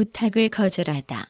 부탁을 거절하다.